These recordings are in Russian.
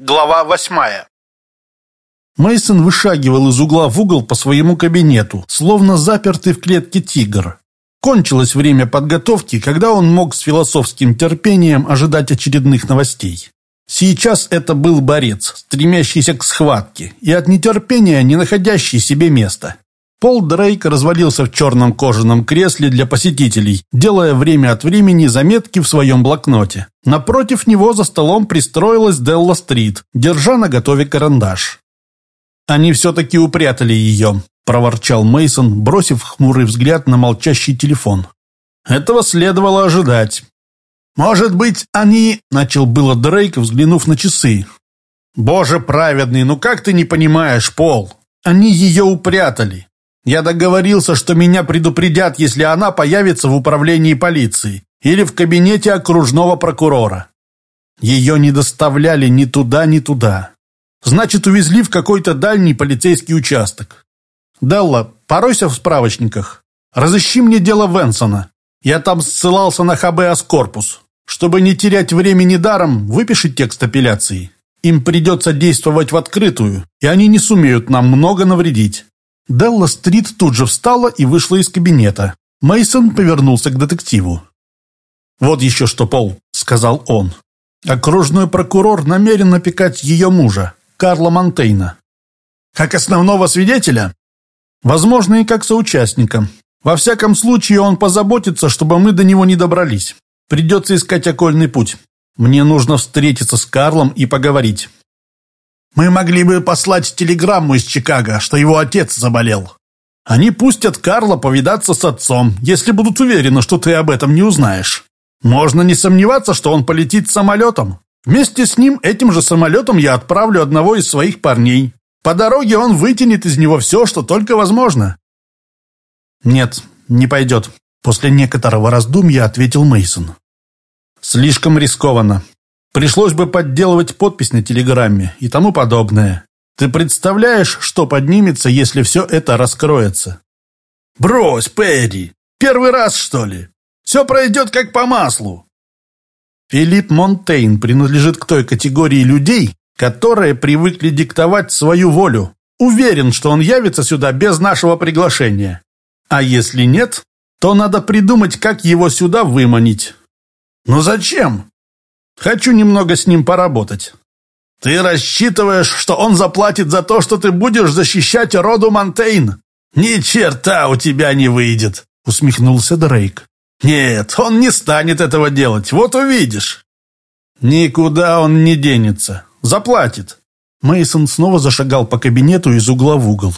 Глава восьмая. Мейсон вышагивал из угла в угол по своему кабинету, словно запертый в клетке тигр. Кончилось время подготовки, когда он мог с философским терпением ожидать очередных новостей. Сейчас это был борец, стремящийся к схватке, и от нетерпения не находящий себе места. Пол Дрейк развалился в черном кожаном кресле для посетителей, делая время от времени заметки в своем блокноте. Напротив него за столом пристроилась Делла Стрит, держа на готове карандаш. «Они все-таки упрятали ее», – проворчал Мейсон, бросив хмурый взгляд на молчащий телефон. «Этого следовало ожидать». «Может быть, они...» – начал было Дрейк, взглянув на часы. «Боже праведный, ну как ты не понимаешь, Пол? Они ее упрятали. Я договорился, что меня предупредят, если она появится в управлении полиции или в кабинете окружного прокурора. Ее не доставляли ни туда, ни туда. Значит, увезли в какой-то дальний полицейский участок. Делла, поройся в справочниках. Разыщи мне дело Венсона. Я там ссылался на хабеас корпус. Чтобы не терять времени даром, выпиши текст апелляции. Им придется действовать в открытую, и они не сумеют нам много навредить. Делла Стрит тут же встала и вышла из кабинета. Мейсон повернулся к детективу. «Вот еще что, Пол», — сказал он. «Окружной прокурор намерен опекать ее мужа, Карла Монтейна». «Как основного свидетеля?» «Возможно, и как соучастника. Во всяком случае, он позаботится, чтобы мы до него не добрались. Придется искать окольный путь. Мне нужно встретиться с Карлом и поговорить. Мы могли бы послать телеграмму из Чикаго, что его отец заболел. Они пустят Карла повидаться с отцом, если будут уверены, что ты об этом не узнаешь. Можно не сомневаться, что он полетит самолетом. Вместе с ним этим же самолетом я отправлю одного из своих парней. По дороге он вытянет из него все, что только возможно. Нет, не пойдет. После некоторого раздумья ответил Мейсон. Слишком рискованно. Пришлось бы подделывать подпись на телеграмме и тому подобное. Ты представляешь, что поднимется, если все это раскроется? Брось, Перри! Первый раз, что ли? Все пройдет как по маслу. Филипп Монтейн принадлежит к той категории людей, которые привыкли диктовать свою волю. Уверен, что он явится сюда без нашего приглашения. А если нет, то надо придумать, как его сюда выманить. Но зачем? Хочу немного с ним поработать. Ты рассчитываешь, что он заплатит за то, что ты будешь защищать роду Монтейн? Ни черта у тебя не выйдет, усмехнулся Дрейк. Нет, он не станет этого делать, вот увидишь. Никуда он не денется. Заплатит. Мейсон снова зашагал по кабинету из угла в угол.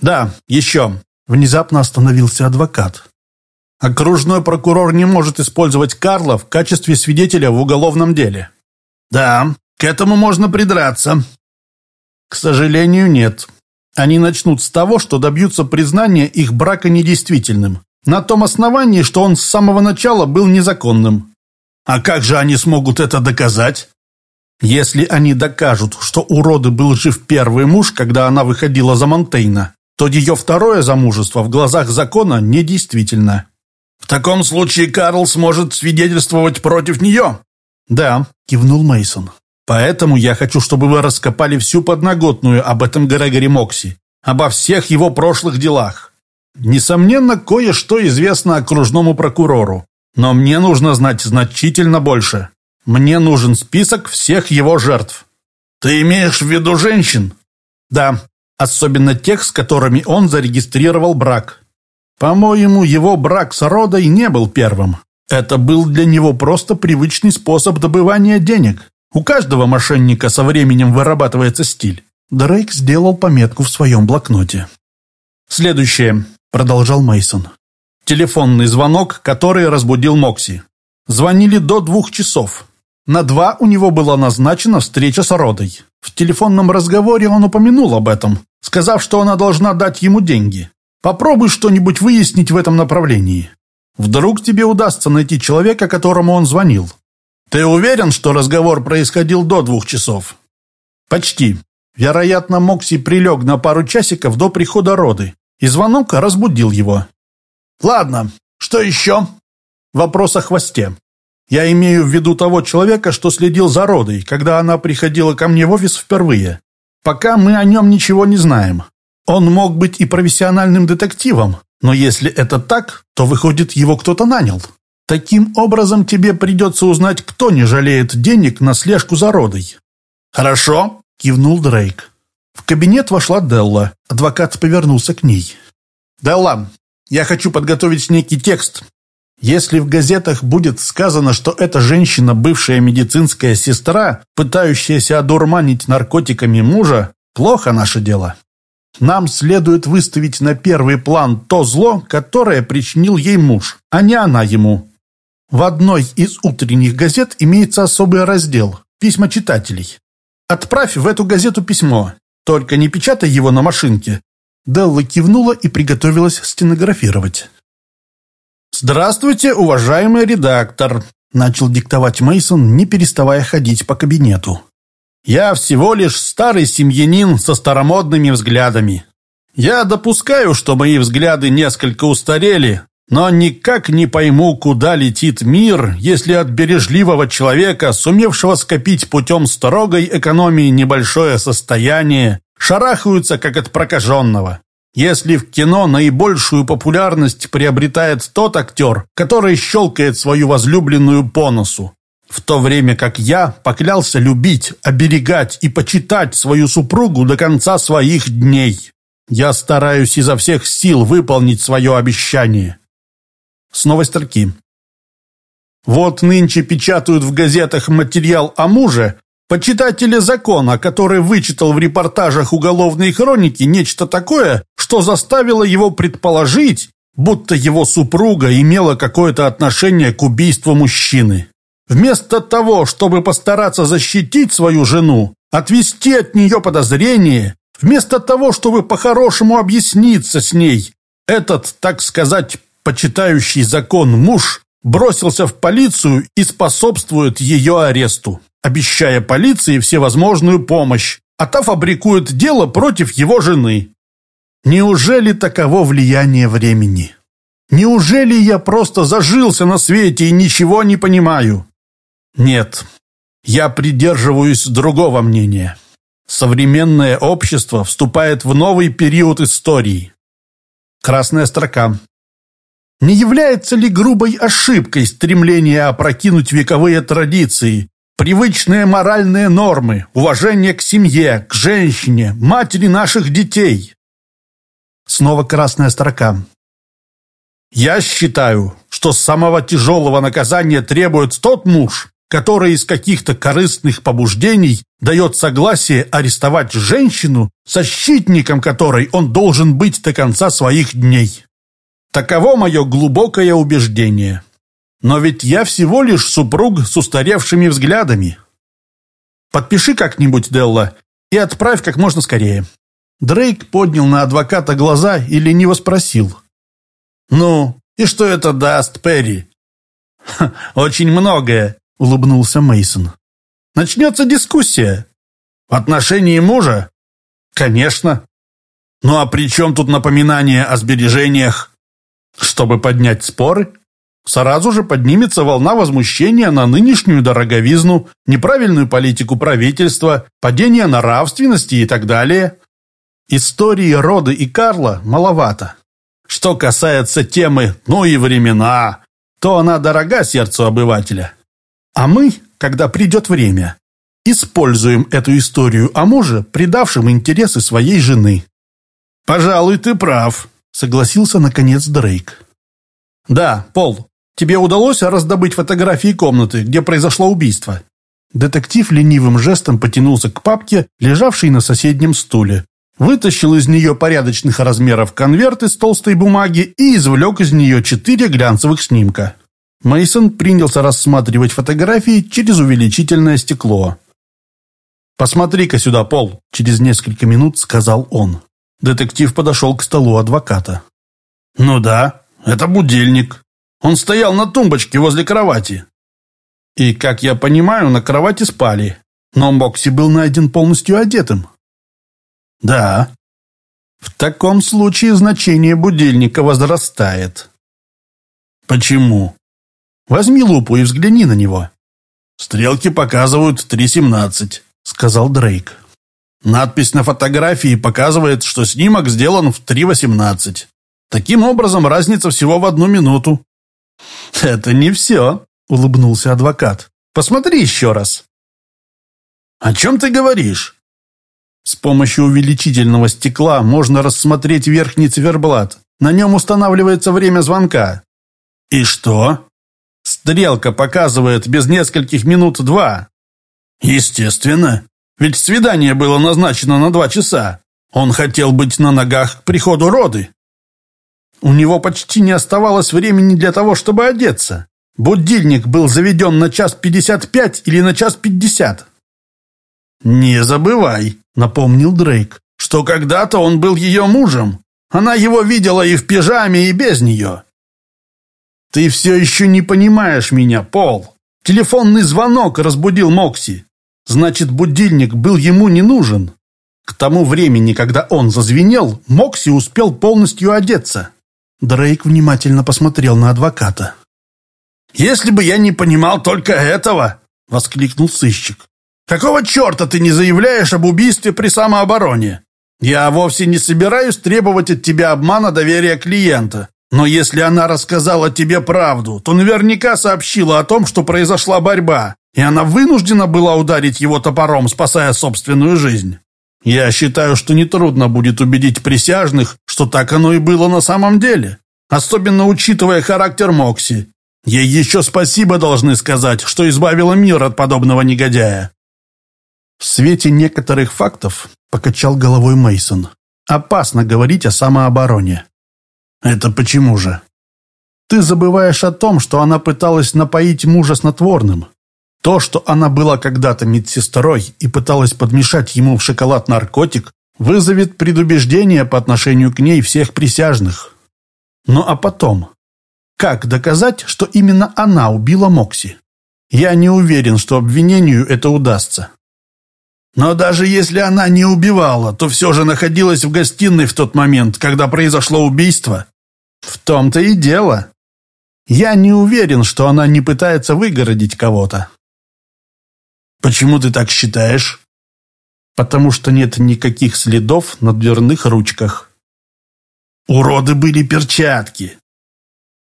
Да, еще. Внезапно остановился адвокат. Окружной прокурор не может использовать Карла в качестве свидетеля в уголовном деле. Да, к этому можно придраться. К сожалению, нет. Они начнут с того, что добьются признания их брака недействительным, на том основании, что он с самого начала был незаконным. А как же они смогут это доказать? Если они докажут, что у Роды был жив первый муж, когда она выходила за Монтейна, то ее второе замужество в глазах закона недействительно. В таком случае Карл сможет свидетельствовать против нее. Да, кивнул Мейсон. Поэтому я хочу, чтобы вы раскопали всю подноготную об этом Грегоре Мокси, обо всех его прошлых делах. Несомненно, кое-что известно окружному прокурору, но мне нужно знать значительно больше. Мне нужен список всех его жертв. Ты имеешь в виду женщин? Да, особенно тех, с которыми он зарегистрировал брак. По-моему, его брак с Родой не был первым. Это был для него просто привычный способ добывания денег. У каждого мошенника со временем вырабатывается стиль. Дрейк сделал пометку в своем блокноте. «Следующее», — продолжал Мейсон. Телефонный звонок, который разбудил Мокси. Звонили до двух часов. На два у него была назначена встреча с Родой. В телефонном разговоре он упомянул об этом, сказав, что она должна дать ему деньги. Попробуй что-нибудь выяснить в этом направлении. Вдруг тебе удастся найти человека, которому он звонил. Ты уверен, что разговор происходил до двух часов? Почти. Вероятно, Мокси прилег на пару часиков до прихода Роды, и звонок разбудил его. Ладно, что еще? Вопрос о хвосте. Я имею в виду того человека, что следил за Родой, когда она приходила ко мне в офис впервые. Пока мы о нем ничего не знаем. Он мог быть и профессиональным детективом, но если это так, то, выходит, его кто-то нанял. Таким образом, тебе придется узнать, кто не жалеет денег на слежку за Родой». «Хорошо», — кивнул Дрейк. В кабинет вошла Делла. Адвокат повернулся к ней. «Делла, я хочу подготовить некий текст. Если в газетах будет сказано, что эта женщина бывшая медицинская сестра, пытающаяся одурманить наркотиками мужа, плохо наше дело. Нам следует выставить на первый план то зло, которое причинил ей муж, а не она ему. В одной из утренних газет имеется особый раздел «Письма читателей». Отправь в эту газету письмо, только не печатай его на машинке. Делла кивнула и приготовилась стенографировать. «Здравствуйте, уважаемый редактор», — начал диктовать Мейсон, не переставая ходить по кабинету. «Я всего лишь старый семьянин со старомодными взглядами. Я допускаю, что мои взгляды несколько устарели, но никак не пойму, куда летит мир, если от бережливого человека, сумевшего скопить путем строгой экономии небольшое состояние, шарахаются, как от прокаженного. Если в кино наибольшую популярность приобретает тот актер, который щелкает свою возлюбленную по носу, в то время как я поклялся любить, оберегать и почитать свою супругу до конца своих дней. Я стараюсь изо всех сил выполнить свое обещание. Снова строки. Вот нынче печатают в газетах материал о муже, Почитатели закона, который вычитал в репортажах уголовной хроники нечто такое, что заставило его предположить, будто его супруга имела какое-то отношение к убийству мужчины. Вместо того, чтобы постараться защитить свою жену, отвести от нее подозрение, вместо того, чтобы по-хорошему объясниться с ней, этот, так сказать, почитающий закон муж бросился в полицию и способствует ее аресту обещая полиции всевозможную помощь, а та фабрикует дело против его жены. Неужели таково влияние времени? Неужели я просто зажился на свете и ничего не понимаю? Нет, я придерживаюсь другого мнения. Современное общество вступает в новый период истории. Красная строка. Не является ли грубой ошибкой стремление опрокинуть вековые традиции, Привычные моральные нормы, уважение к семье, к женщине, матери наших детей. Снова красная строка. Я считаю, что самого тяжелого наказания требует тот муж, который из каких-то корыстных побуждений дает согласие арестовать женщину, защитником которой он должен быть до конца своих дней. Таково мое глубокое убеждение. Но ведь я всего лишь супруг с устаревшими взглядами. Подпиши как-нибудь, Делла, и отправь как можно скорее». Дрейк поднял на адвоката глаза и лениво спросил. «Ну, и что это даст, Перри?» «Очень многое», — улыбнулся Мейсон. «Начнется дискуссия. В отношении мужа? Конечно. Ну а при чем тут напоминание о сбережениях? Чтобы поднять споры?» Сразу же поднимется волна возмущения на нынешнюю дороговизну, неправильную политику правительства, падение нравственности и так далее. Истории Роды и Карла маловато. Что касается темы «ну и времена», то она дорога сердцу обывателя. А мы, когда придет время, используем эту историю о муже, предавшем интересы своей жены. «Пожалуй, ты прав», — согласился наконец Дрейк. «Да, Пол, Тебе удалось раздобыть фотографии комнаты, где произошло убийство?» Детектив ленивым жестом потянулся к папке, лежавшей на соседнем стуле. Вытащил из нее порядочных размеров конверт из толстой бумаги и извлек из нее четыре глянцевых снимка. Мейсон принялся рассматривать фотографии через увеличительное стекло. «Посмотри-ка сюда, Пол», — через несколько минут сказал он. Детектив подошел к столу адвоката. «Ну да, это будильник. Он стоял на тумбочке возле кровати. И, как я понимаю, на кровати спали. Но Мокси был найден полностью одетым. Да. В таком случае значение будильника возрастает. Почему? Возьми лупу и взгляни на него». «Стрелки показывают 3.17», — сказал Дрейк. «Надпись на фотографии показывает, что снимок сделан в 3.18. Таким образом, разница всего в одну минуту». «Это не все», — улыбнулся адвокат. «Посмотри еще раз». «О чем ты говоришь?» С помощью увеличительного стекла можно рассмотреть верхний циферблат. На нем устанавливается время звонка. И что? Стрелка показывает без нескольких минут два. Естественно. Ведь свидание было назначено на два часа. Он хотел быть на ногах к приходу роды. У него почти не оставалось времени для того, чтобы одеться. Будильник был заведен на час пятьдесят пять или на час пятьдесят. «Не забывай», — напомнил Дрейк, «что когда-то он был ее мужем. Она его видела и в пижаме, и без нее». «Ты все еще не понимаешь меня, Пол. Телефонный звонок разбудил Мокси. Значит, будильник был ему не нужен. К тому времени, когда он зазвенел, Мокси успел полностью одеться». Дрейк внимательно посмотрел на адвоката. «Если бы я не понимал только этого!» — воскликнул сыщик. Какого черта ты не заявляешь об убийстве при самообороне? Я вовсе не собираюсь требовать от тебя обмана доверия клиента. Но если она рассказала тебе правду, то наверняка сообщила о том, что произошла борьба, и она вынуждена была ударить его топором, спасая собственную жизнь. Я считаю, что нетрудно будет убедить присяжных, что так оно и было на самом деле. Особенно учитывая характер Мокси. Ей еще спасибо должны сказать, что избавила мир от подобного негодяя. В свете некоторых фактов покачал головой Мейсон. Опасно говорить о самообороне. Это почему же? Ты забываешь о том, что она пыталась напоить мужа снотворным. То, что она была когда-то медсестрой и пыталась подмешать ему в шоколад наркотик, вызовет предубеждение по отношению к ней всех присяжных. Ну а потом? Как доказать, что именно она убила Мокси? Я не уверен, что обвинению это удастся. Но даже если она не убивала, то все же находилась в гостиной в тот момент, когда произошло убийство. В том-то и дело. Я не уверен, что она не пытается выгородить кого-то. Почему ты так считаешь? Потому что нет никаких следов на дверных ручках. У Роды были перчатки.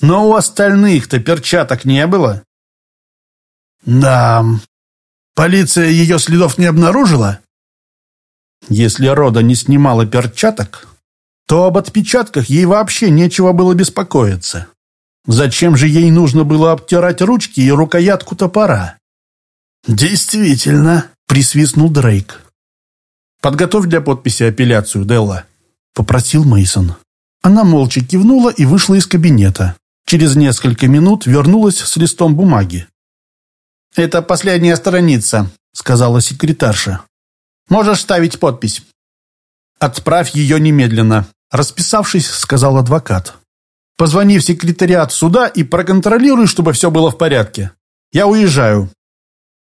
Но у остальных-то перчаток не было. Да, Полиция ее следов не обнаружила? Если Рода не снимала перчаток, то об отпечатках ей вообще нечего было беспокоиться. Зачем же ей нужно было обтирать ручки и рукоятку топора? «Действительно», — присвистнул Дрейк. «Подготовь для подписи апелляцию, Делла», — попросил Мейсон. Она молча кивнула и вышла из кабинета. Через несколько минут вернулась с листом бумаги. «Это последняя страница», — сказала секретарша. «Можешь ставить подпись». «Отправь ее немедленно», — расписавшись, сказал адвокат. «Позвони в секретариат суда и проконтролируй, чтобы все было в порядке. Я уезжаю».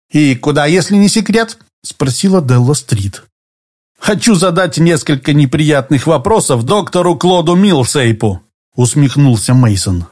«И куда, если не секрет?» — спросила Делла Стрит. «Хочу задать несколько неприятных вопросов доктору Клоду Милсейпу», — усмехнулся Мейсон.